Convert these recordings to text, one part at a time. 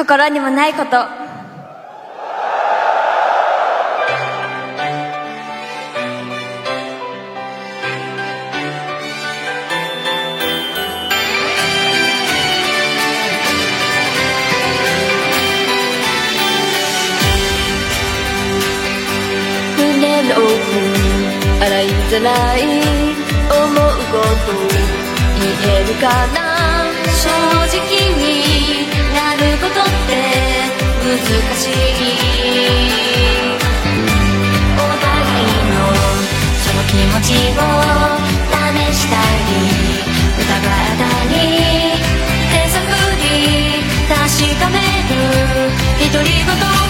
心にもないこと。り言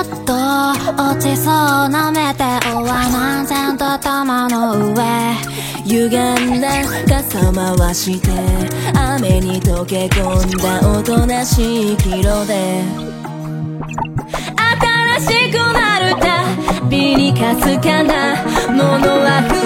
っと落ちそうなメわオは何んと頭の上歪んだ傘回して雨に溶け込んだおとなしい黄色で。新しくなるたびにかすかなものは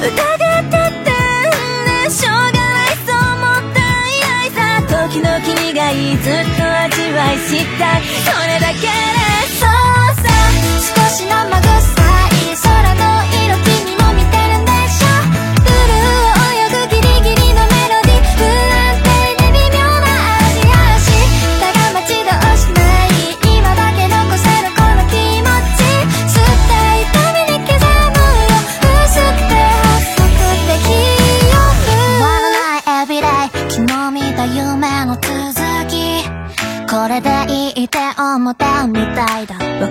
疑ったてねしょうがないそうもったいないさ。時の君がいいずっと味わいした。いそれだけでそうさ。少し生まぶ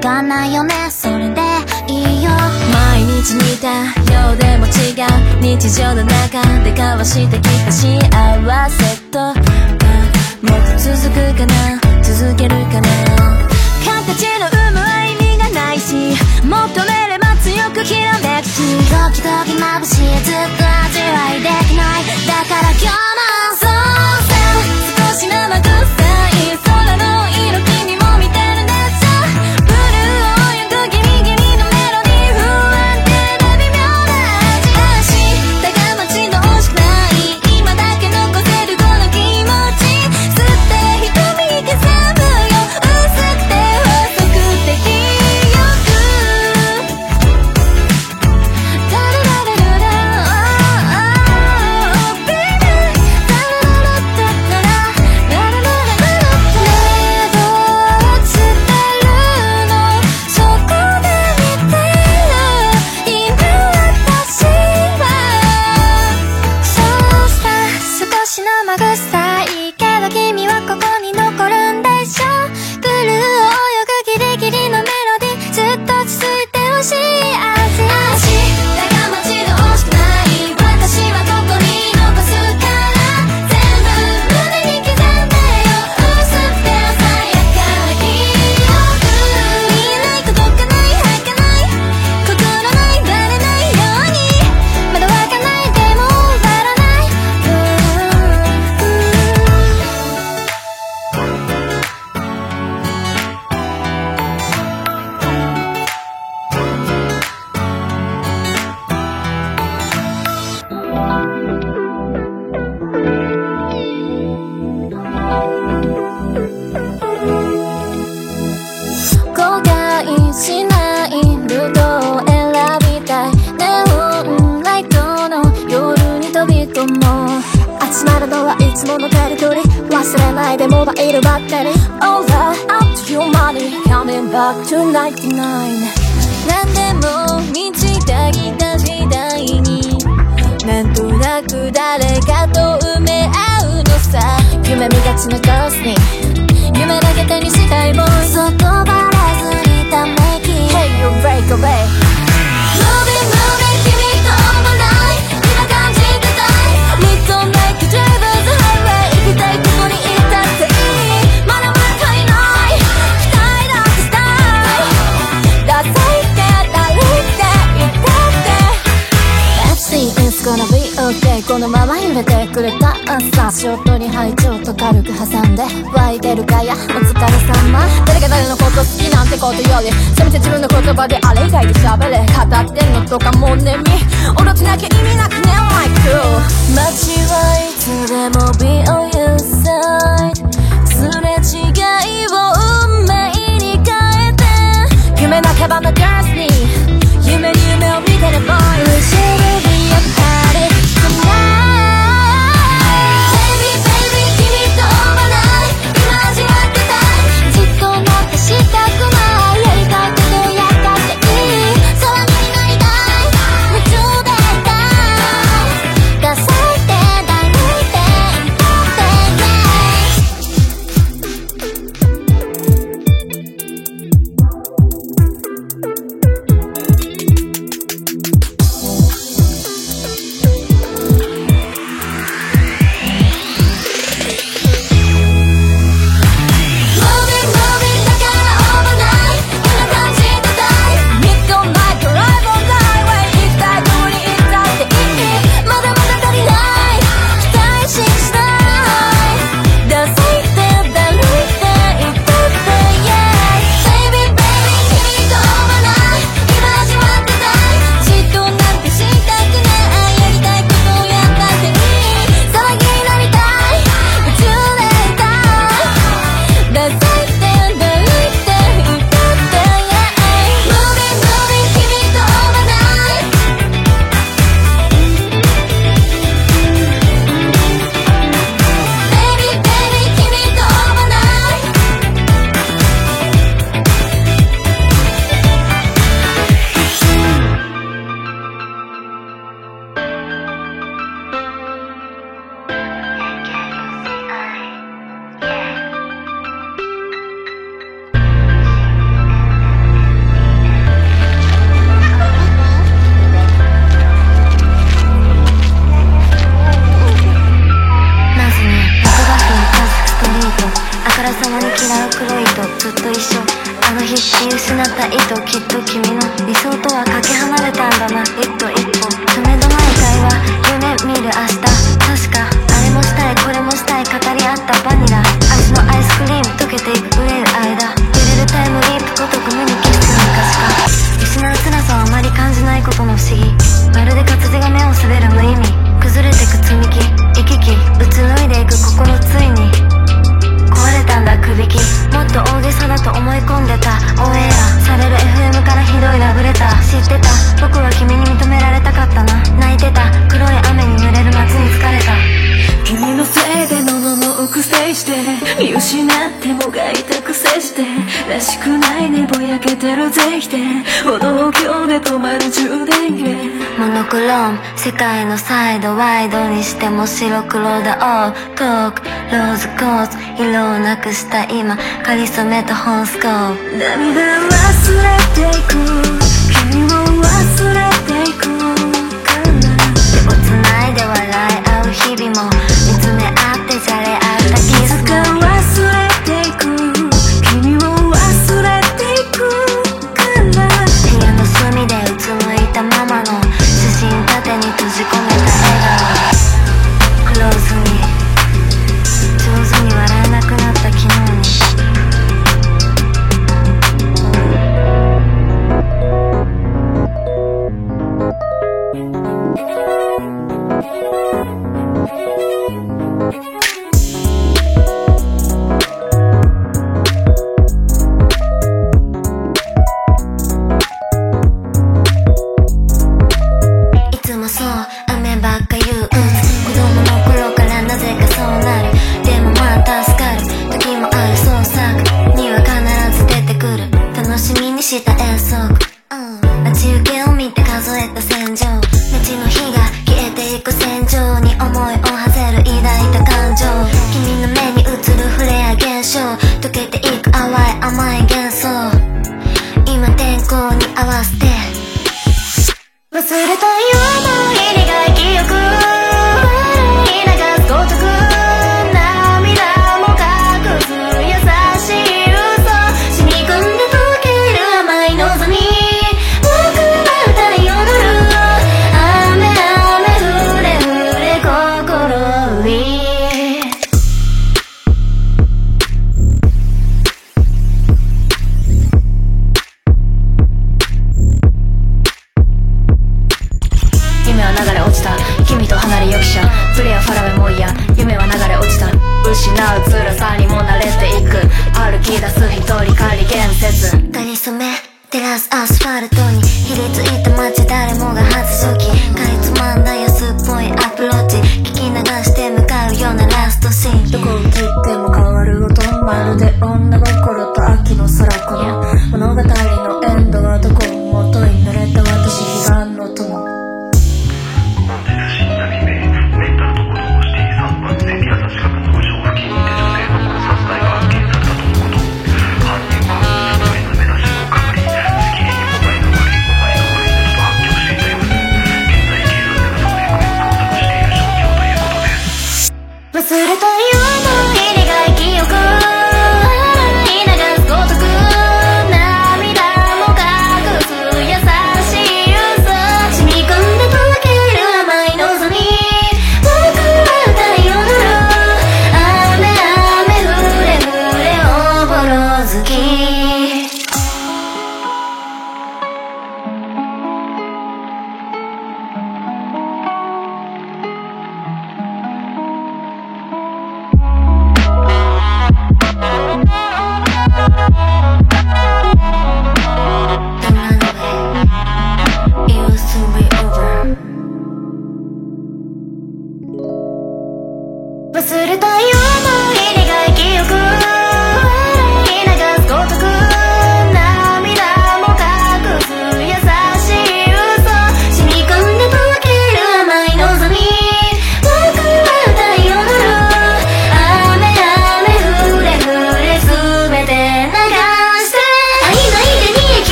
かんないよね。それでいいよ。毎日似たようでも違う日常の中で交わしてきた幸せと。がもっと続くかな？続けるかな？形の生む意味がないし求めれば強くひらめくし。時々眩しいずっと味わいできない。だから今日もそうさ少し生臭い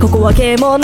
ここは獣が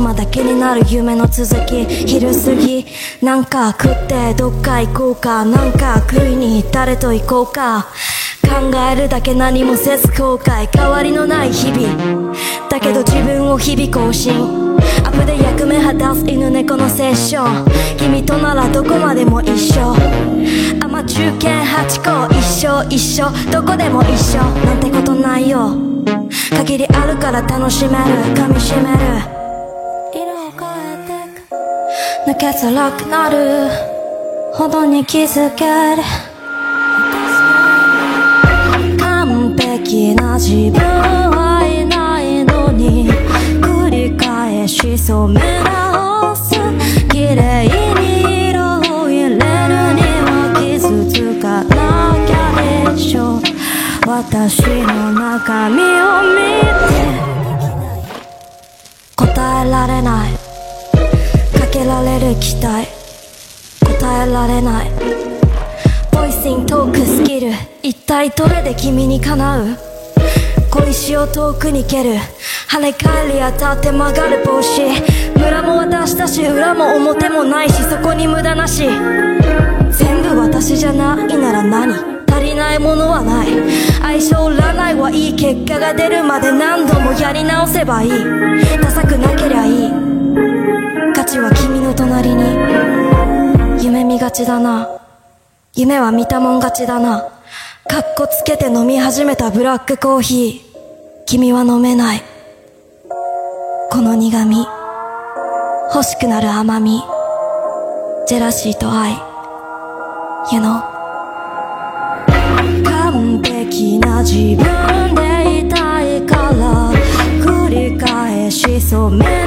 まだまだ気になる夢の続き。昼過ぎなんか食ってどっか行こうか。なんか食いに誰と行こうか。考えるだけ何もせず後悔。変わりのない日々。だけど自分を日々更新。アップで役目果たす犬猫のセッション君とならどこまでも一緒。アマ中堅8個一生一緒。どこでも一緒。なんてことないよ。限りあるから楽しめる。噛みしめる。抜けづらくなる。ほどに気づける。完璧な自分はいないのに。繰り返し染め直す。綺麗に色を入れるには傷つかなきゃでしょう。私の中身を見て。答えられない。られる期待答えられない。ボイシントークスキル。一体どれで君にかなう小石を遠くに蹴る。跳ね返り当たって曲がる帽子。村も私だし裏も表もないしそこに無駄なし。全部私じゃないなら何？足りないものはない。相性占いはいい結果が出るまで何度もやり直せばいい。ダサくなけりゃいい。価値は君隣に。夢見がちだな。夢は見たもん勝ちだな。かっこつけて飲み始めたブラックコーヒー。君は飲めない。この苦味。欲しくなる甘み。ジェラシーと愛。You know 完璧な自分でいたいから。繰り返し染め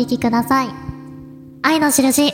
聴きください。愛の印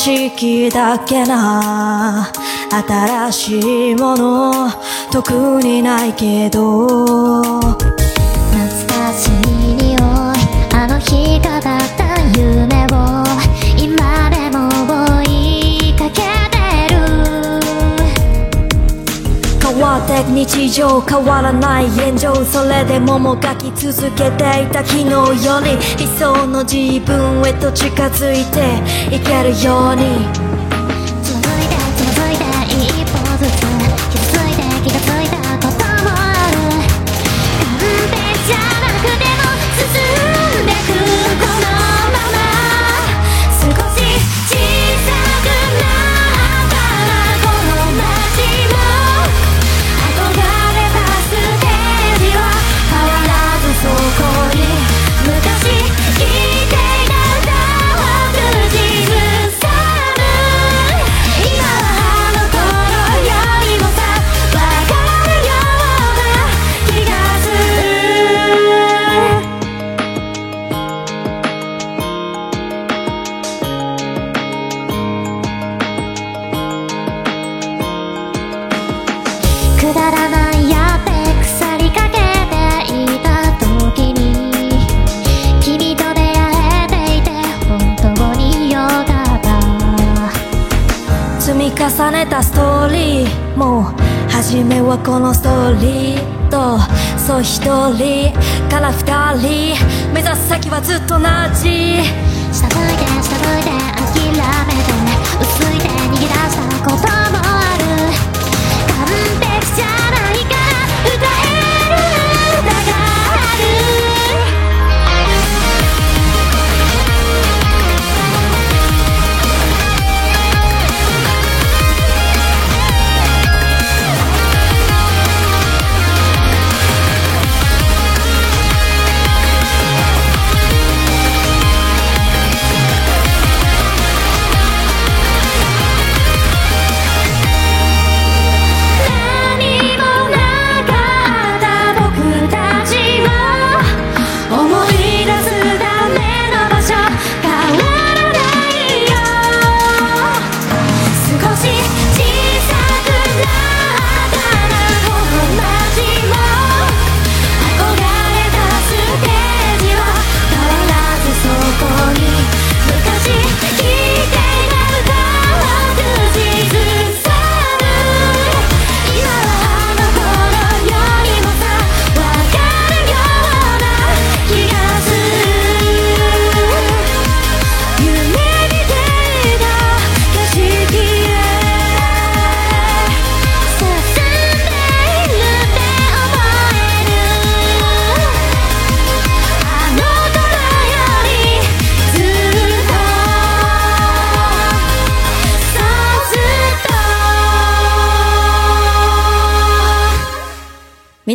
式だけな。新しいもの特にないけど。懐かしい匂いあの日がだった夢。日常変わらない現状それでももがき続けていた昨日より理想の自分へと近づいていけるように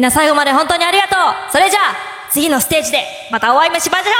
な最後まで本当にありがとう。それじゃあ、次のステージでまたお会いしましょう。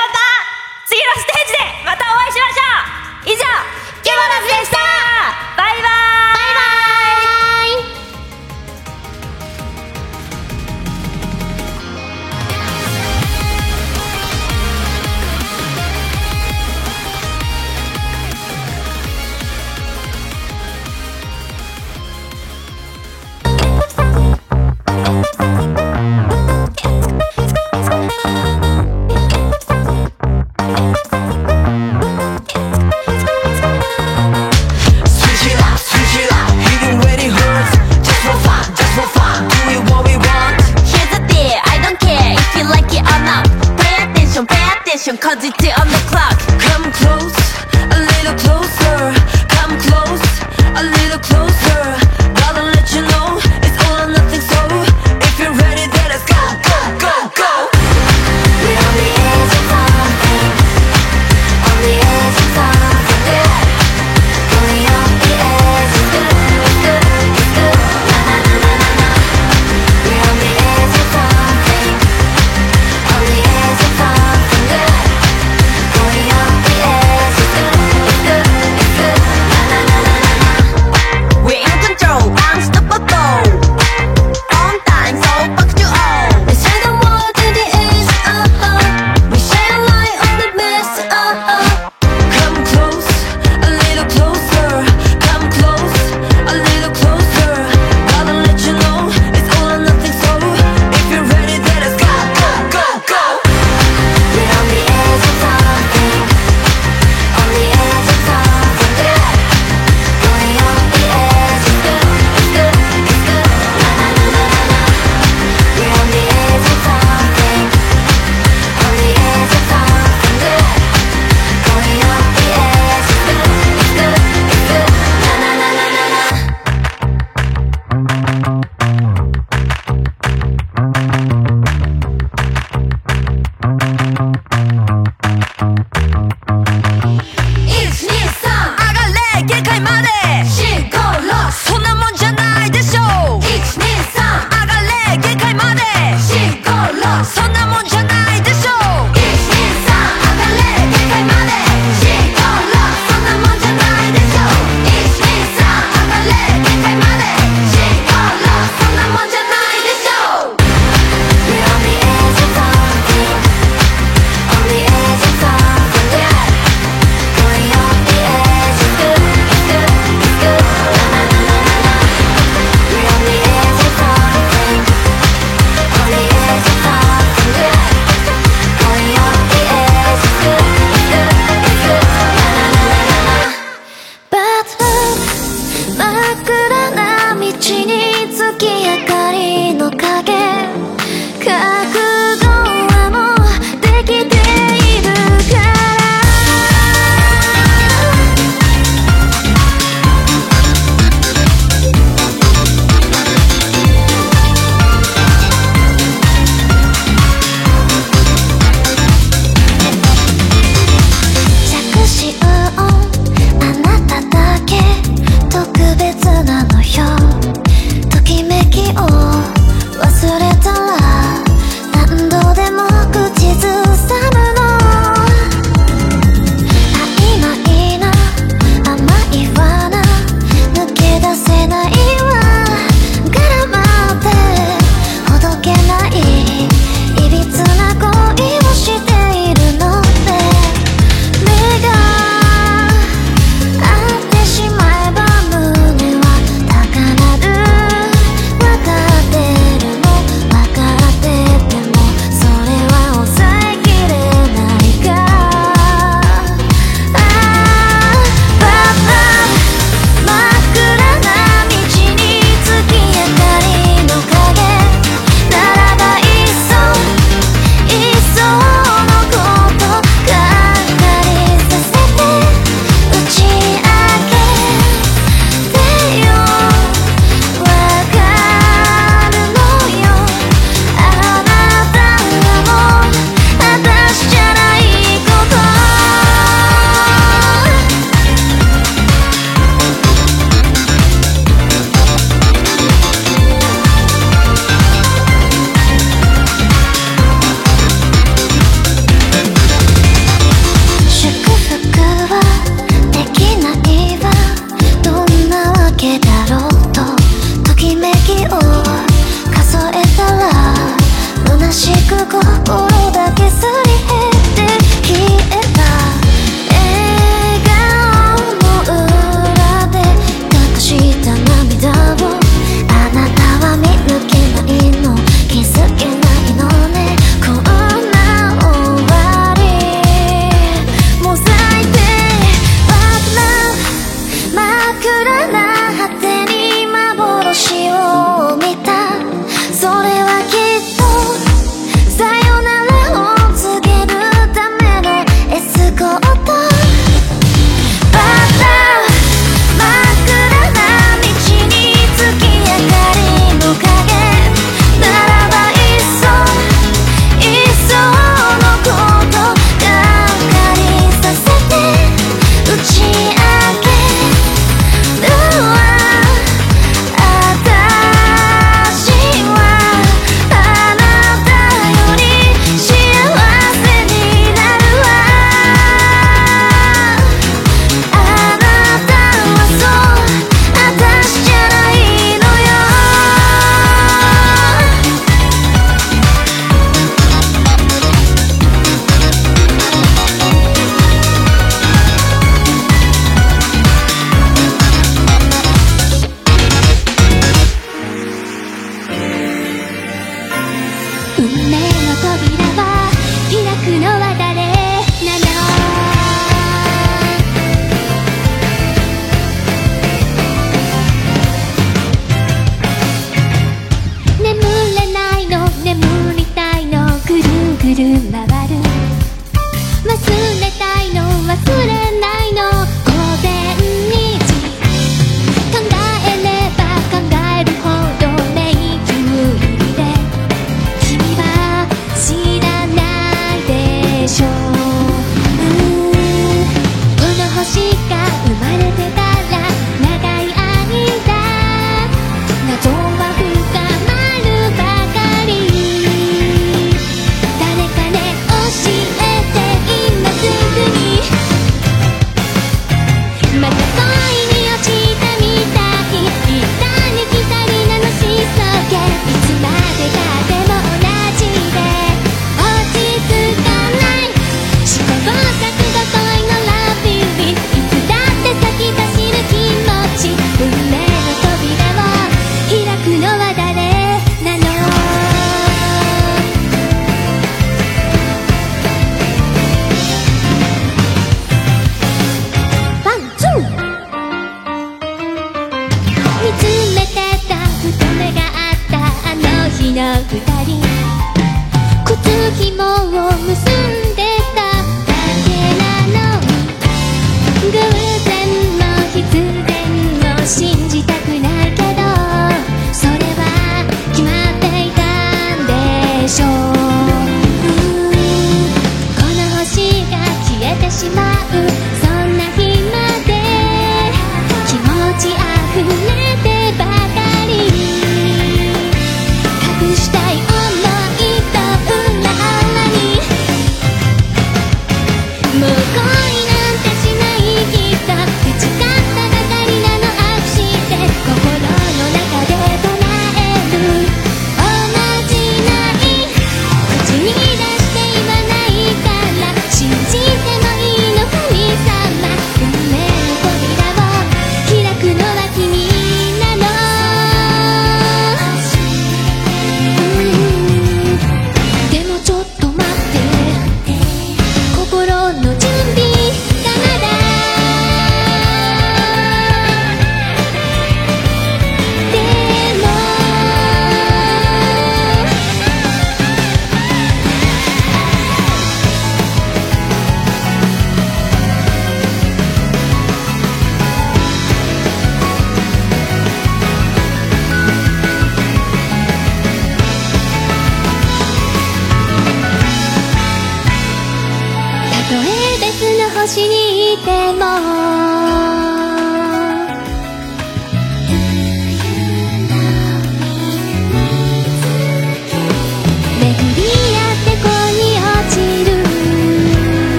しく心だけする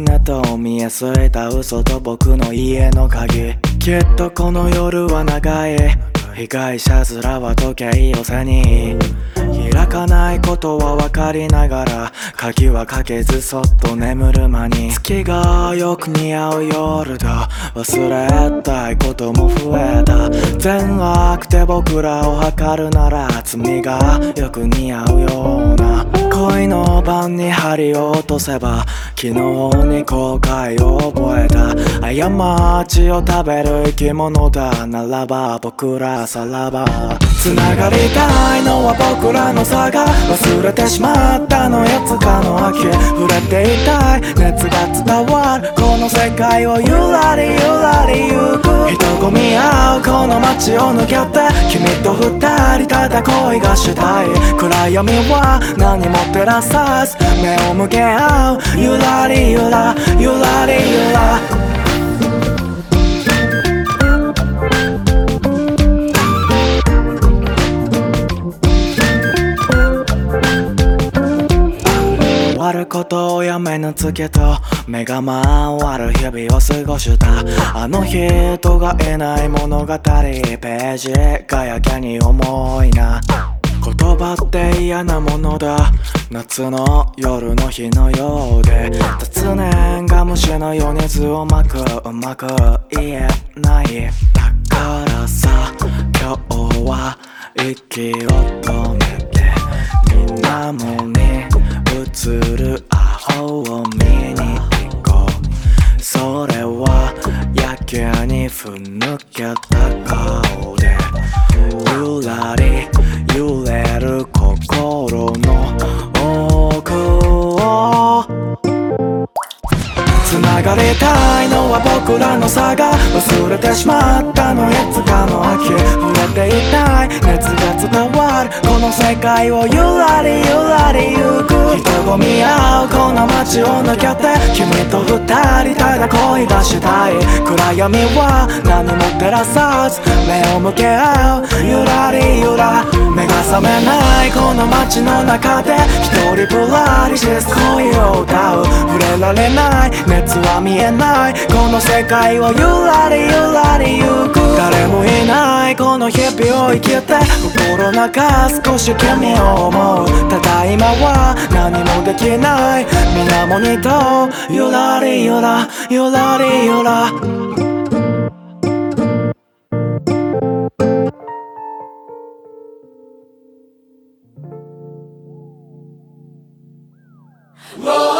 姿を見え据えた嘘と僕の家の鍵。きっとこの夜は長い。被害者面は時計を背に。開かないことは分かりながら鍵はかけずそっと眠る間に。月がよく似合う夜だ。忘れたいことも増えた。善悪で僕らを測るなら罪がよく似合うような。恋の晩に針を落とせば昨日に後悔を覚えた。過ちを食べる生き物だ。ならば僕らさらば。繋がりたいのは僕らの差が忘れてしまったのやつかの秋触れていたい熱が伝わるこの世界をゆらりゆらりゆく人混み合うこの街を抜けて君と二人ただ恋がしたい暗闇は何も照らさず目を向け合うゆらりゆらゆらりゆらることをやめぬ月と目が回る日々を過ごした。あの人がいない物語ページがやけに重いな。言葉って嫌なものだ。夏の夜の日のようで。雑念が虫のように図を巻くうまく言えない。だからさ今日は息を止めて水面に映るアホを見に行こう。それはやけにふぬけた顔で。ゆらり揺れる心の奥を繋がりたいのは僕らの差が忘れてしまったの。いつかの秋触れていたい。熱が伝わる。この世界をゆらりゆらりゆく。人混み合うこの街を抜けて君と二人ただ恋がしたい。暗闇は何も照らさず目を向け合う。ゆらりゆら目が覚めない。この街の中で一人ぶらりして恋を歌う。触れられない。は見えない。この世界をゆらりゆらりゆく。誰もいない。この日々を生きて心の中少し君を思う。ただ今は何もできない。水面にとゆらりゆらゆらりゆら。Whoa!